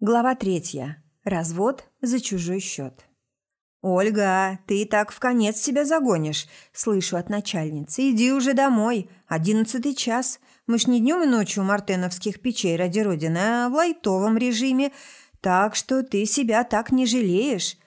Глава третья. Развод за чужой счет. «Ольга, ты так в конец себя загонишь», – слышу от начальницы. «Иди уже домой. Одиннадцатый час. Мы ж не днем и ночью у мартеновских печей ради Родины, а в лайтовом режиме. Так что ты себя так не жалеешь».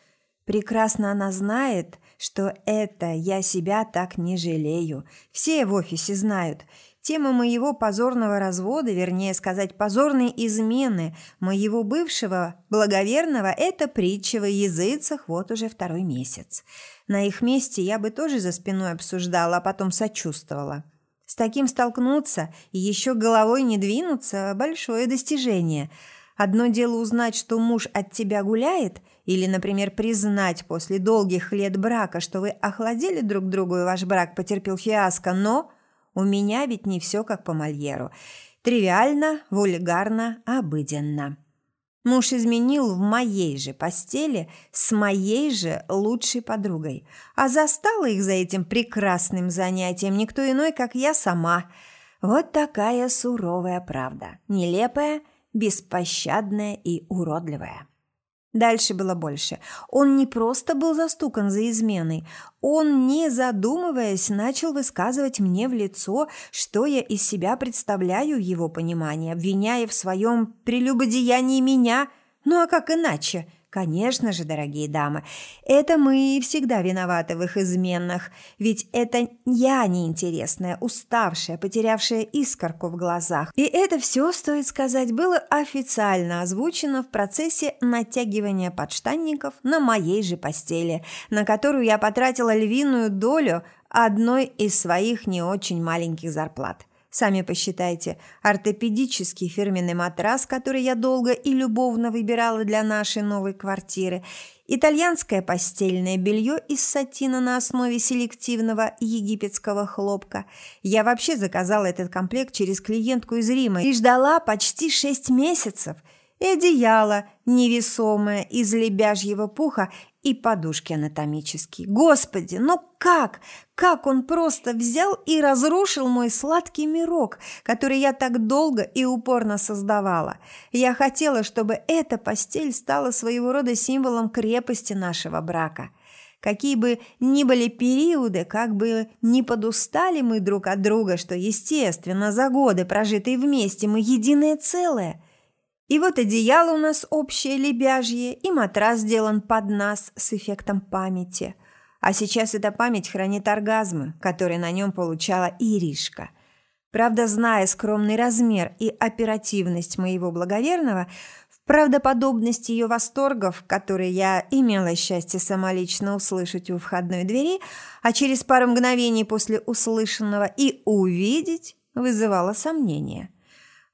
Прекрасно она знает, что это я себя так не жалею. Все в офисе знают – Тема моего позорного развода, вернее сказать, позорной измены моего бывшего благоверного – это притча во языцах вот уже второй месяц. На их месте я бы тоже за спиной обсуждала, а потом сочувствовала. С таким столкнуться и еще головой не двинуться – большое достижение. Одно дело узнать, что муж от тебя гуляет, или, например, признать после долгих лет брака, что вы охладили друг другу и ваш брак потерпел фиаско, но у меня ведь не все как по Мольеру. Тривиально, вульгарно, обыденно. Муж изменил в моей же постели с моей же лучшей подругой, а застала их за этим прекрасным занятием никто иной, как я сама. Вот такая суровая правда, нелепая, беспощадная и уродливая. Дальше было больше. Он не просто был застукан за изменой, он, не задумываясь, начал высказывать мне в лицо, что я из себя представляю его понимание, обвиняя в своем прелюбодеянии меня. Ну а как иначе? Конечно же, дорогие дамы, это мы всегда виноваты в их изменах, ведь это я неинтересная, уставшая, потерявшая искорку в глазах. И это все, стоит сказать, было официально озвучено в процессе натягивания подштанников на моей же постели, на которую я потратила львиную долю одной из своих не очень маленьких зарплат. Сами посчитайте, ортопедический фирменный матрас, который я долго и любовно выбирала для нашей новой квартиры, итальянское постельное белье из сатина на основе селективного египетского хлопка. Я вообще заказала этот комплект через клиентку из Рима и ждала почти шесть месяцев – и одеяло невесомое из лебяжьего пуха и подушки анатомические. Господи, ну как? Как он просто взял и разрушил мой сладкий мирок, который я так долго и упорно создавала. Я хотела, чтобы эта постель стала своего рода символом крепости нашего брака. Какие бы ни были периоды, как бы ни подустали мы друг от друга, что, естественно, за годы, прожитые вместе, мы единое целое – и вот одеяло у нас общее лебяжье, и матрас сделан под нас с эффектом памяти. А сейчас эта память хранит оргазмы, которые на нем получала Иришка. Правда, зная скромный размер и оперативность моего благоверного, в правдоподобность ее восторгов, которые я имела счастье самолично услышать у входной двери, а через пару мгновений после услышанного и увидеть, вызывало сомнения –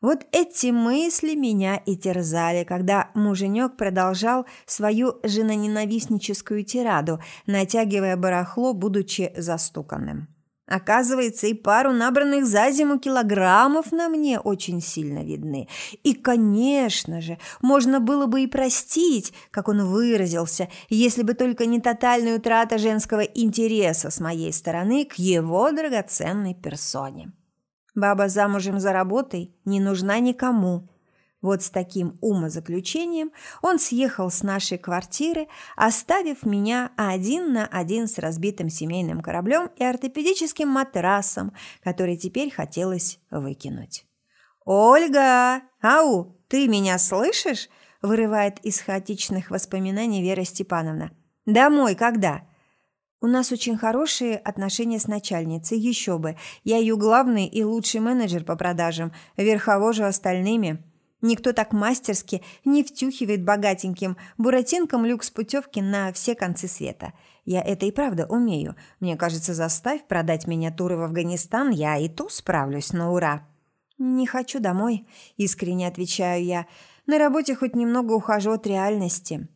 вот эти мысли меня и терзали, когда муженек продолжал свою женоненавистническую тираду, натягивая барахло, будучи застуканным. Оказывается, и пару набранных за зиму килограммов на мне очень сильно видны. И, конечно же, можно было бы и простить, как он выразился, если бы только не тотальная утрата женского интереса с моей стороны к его драгоценной персоне. Баба замужем за работой не нужна никому. Вот с таким умозаключением он съехал с нашей квартиры, оставив меня один на один с разбитым семейным кораблем и ортопедическим матрасом, который теперь хотелось выкинуть. «Ольга! Ау, ты меня слышишь?» – вырывает из хаотичных воспоминаний Вера Степановна. «Домой когда?» У нас очень хорошие отношения с начальницей, еще бы. Я ее главный и лучший менеджер по продажам, верховожу остальными. Никто так мастерски не втюхивает богатеньким буратинкам люкс-путевки на все концы света. Я это и правда умею. Мне кажется, заставь продать меня туры в Афганистан, я и то справлюсь на ура. «Не хочу домой», – искренне отвечаю я. «На работе хоть немного ухожу от реальности».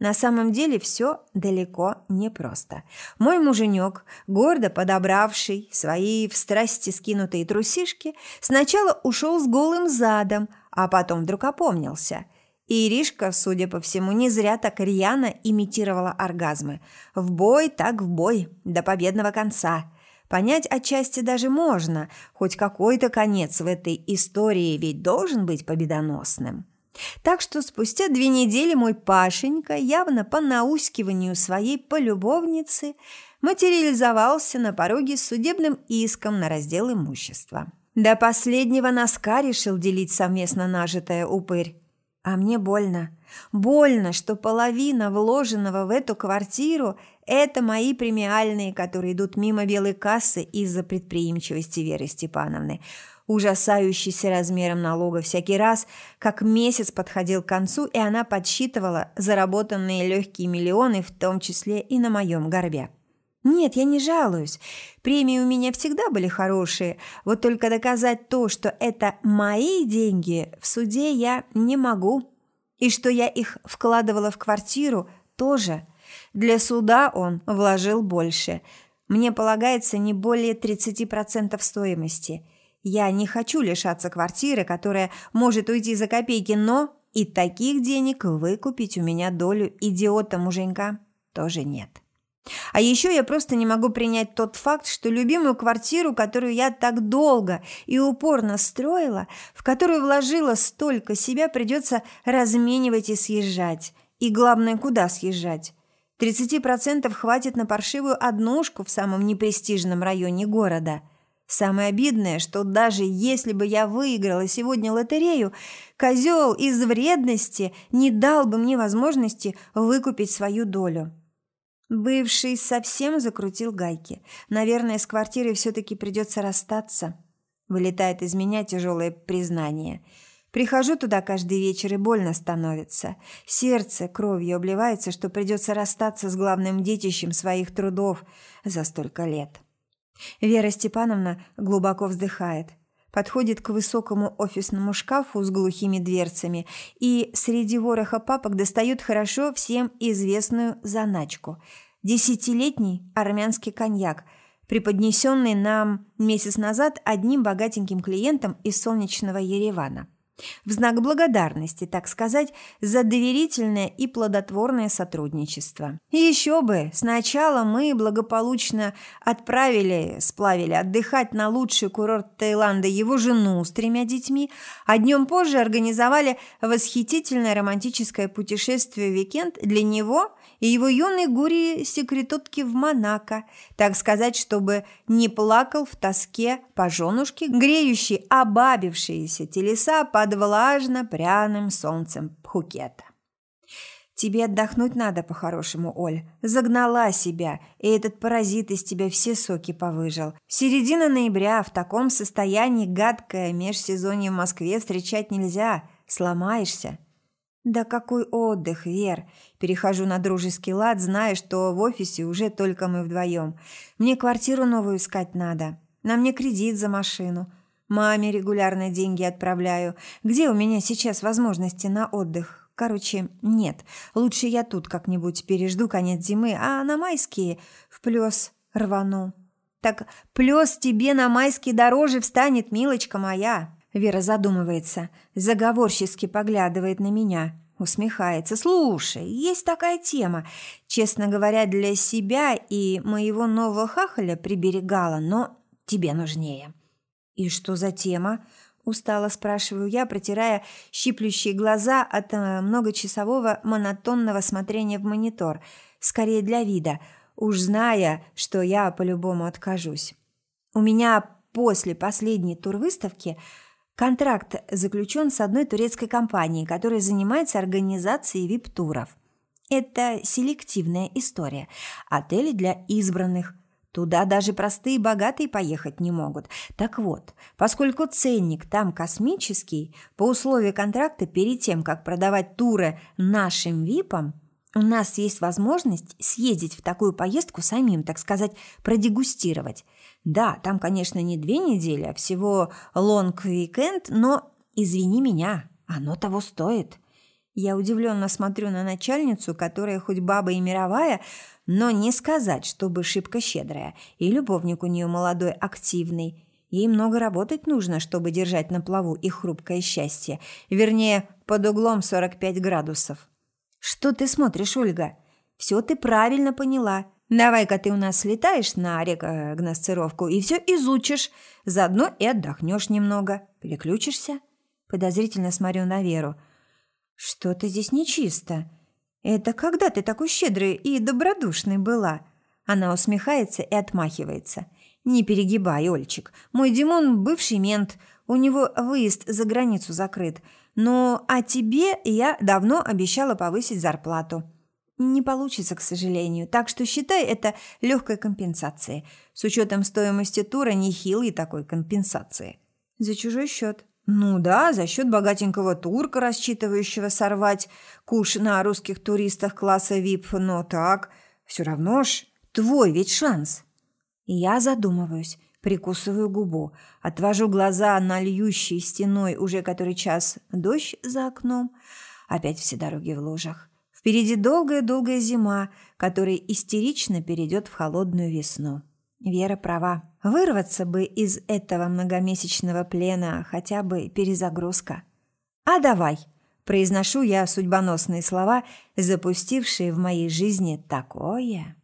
На самом деле все далеко не просто. Мой муженек, гордо подобравший свои в страсти скинутые трусишки, сначала ушел с голым задом, а потом вдруг опомнился. Иришка, судя по всему, не зря так рьяно имитировала оргазмы. В бой так в бой, до победного конца. Понять отчасти даже можно, хоть какой-то конец в этой истории ведь должен быть победоносным. Так что спустя две недели мой Пашенька, явно по наускиванию своей полюбовницы, материализовался на пороге с судебным иском на раздел имущества. До последнего носка решил делить совместно нажитое упырь. А мне больно. Больно, что половина вложенного в эту квартиру – это мои премиальные, которые идут мимо белой кассы из-за предприимчивости Веры Степановны – ужасающийся размером налога всякий раз, как месяц подходил к концу, и она подсчитывала заработанные легкие миллионы, в том числе и на моем горбе. Нет, я не жалуюсь. Премии у меня всегда были хорошие. Вот только доказать то, что это мои деньги, в суде я не могу. И что я их вкладывала в квартиру, тоже. Для суда он вложил больше. Мне полагается не более 30% стоимости – я не хочу лишаться квартиры, которая может уйти за копейки, но и таких денег выкупить у меня долю идиота-муженька тоже нет. А еще я просто не могу принять тот факт, что любимую квартиру, которую я так долго и упорно строила, в которую вложила столько себя, придется разменивать и съезжать. И главное, куда съезжать? 30% хватит на паршивую однушку в самом непрестижном районе города – Самое обидное, что даже если бы я выиграла сегодня лотерею, козел из вредности не дал бы мне возможности выкупить свою долю. Бывший совсем закрутил гайки. Наверное, с квартирой все-таки придется расстаться. Вылетает из меня тяжелое признание. Прихожу туда каждый вечер и больно становится. Сердце кровью обливается, что придется расстаться с главным детищем своих трудов за столько лет. Вера Степановна глубоко вздыхает, подходит к высокому офисному шкафу с глухими дверцами и среди вороха папок достает хорошо всем известную заначку – десятилетний армянский коньяк, преподнесенный нам месяц назад одним богатеньким клиентом из солнечного Еревана – в знак благодарности, так сказать, за доверительное и плодотворное сотрудничество. Еще бы, сначала мы благополучно отправили, сплавили отдыхать на лучший курорт Таиланда его жену с тремя детьми, а днем позже организовали восхитительное романтическое путешествие в уикенд для него и его юной гурии-секретутки в Монако, так сказать, чтобы не плакал в тоске по женушке, греющей обабившиеся телеса под влажно-пряным солнцем Пхукета. Тебе отдохнуть надо по-хорошему, Оль. Загнала себя, и этот паразит из тебя все соки повыжал. Середина ноября в таком состоянии гадкое межсезонье в Москве встречать нельзя. Сломаешься. Да какой отдых, Вер. Перехожу на дружеский лад, зная, что в офисе уже только мы вдвоем. Мне квартиру новую искать надо. На мне кредит за машину. Маме регулярно деньги отправляю. Где у меня сейчас возможности на отдых? Короче, нет. Лучше я тут как-нибудь пережду конец зимы, а на майские в плюс рвану. Так плюс тебе на майские дороже встанет, милочка моя. Вера задумывается, заговорчески поглядывает на меня, усмехается. «Слушай, есть такая тема. Честно говоря, для себя и моего нового хахаля приберегала, но тебе нужнее». «И что за тема?» – устало спрашиваю я, протирая щиплющие глаза от э, многочасового монотонного смотрения в монитор. Скорее для вида, уж зная, что я по-любому откажусь. У меня после последней турвыставки – Контракт заключен с одной турецкой компанией, которая занимается организацией вип-туров. Это селективная история. Отели для избранных. Туда даже простые богатые поехать не могут. Так вот, поскольку ценник там космический, по условию контракта перед тем, как продавать туры нашим випам, у нас есть возможность съездить в такую поездку самим, так сказать, продегустировать. Да, там, конечно, не две недели, а всего лонг-уикенд, но, извини меня, оно того стоит. Я удивленно смотрю на начальницу, которая хоть баба и мировая, но не сказать, чтобы шибко щедрая, и любовник у нее молодой, активный. Ей много работать нужно, чтобы держать на плаву их хрупкое счастье, вернее, под углом 45 градусов. «Что ты смотришь, Ольга? Все ты правильно поняла. Давай-ка ты у нас слетаешь на рекогносцировку и все изучишь. Заодно и отдохнешь немного. Переключишься?» Подозрительно смотрю на Веру. Что-то здесь нечисто. Это когда ты такой щедрый и добродушный была? Она усмехается и отмахивается. Не перегибай, Ольчик. Мой Димон бывший мент. У него выезд за границу закрыт. Но а тебе я давно обещала повысить зарплату. Не получится, к сожалению, так что считай это легкой компенсацией. С учетом стоимости тура нехилой такой компенсации. За чужой счет. Ну да, за счет богатенького турка, рассчитывающего сорвать куш на русских туристах класса VIP, но так, все равно ж, твой ведь шанс. Я задумываюсь, прикусываю губу, отвожу глаза на льющий стеной уже который час дождь за окном, опять все дороги в лужах. Впереди долгая-долгая зима, которая истерично перейдет в холодную весну. Вера права. Вырваться бы из этого многомесячного плена хотя бы перезагрузка. «А давай!» – произношу я судьбоносные слова, запустившие в моей жизни такое...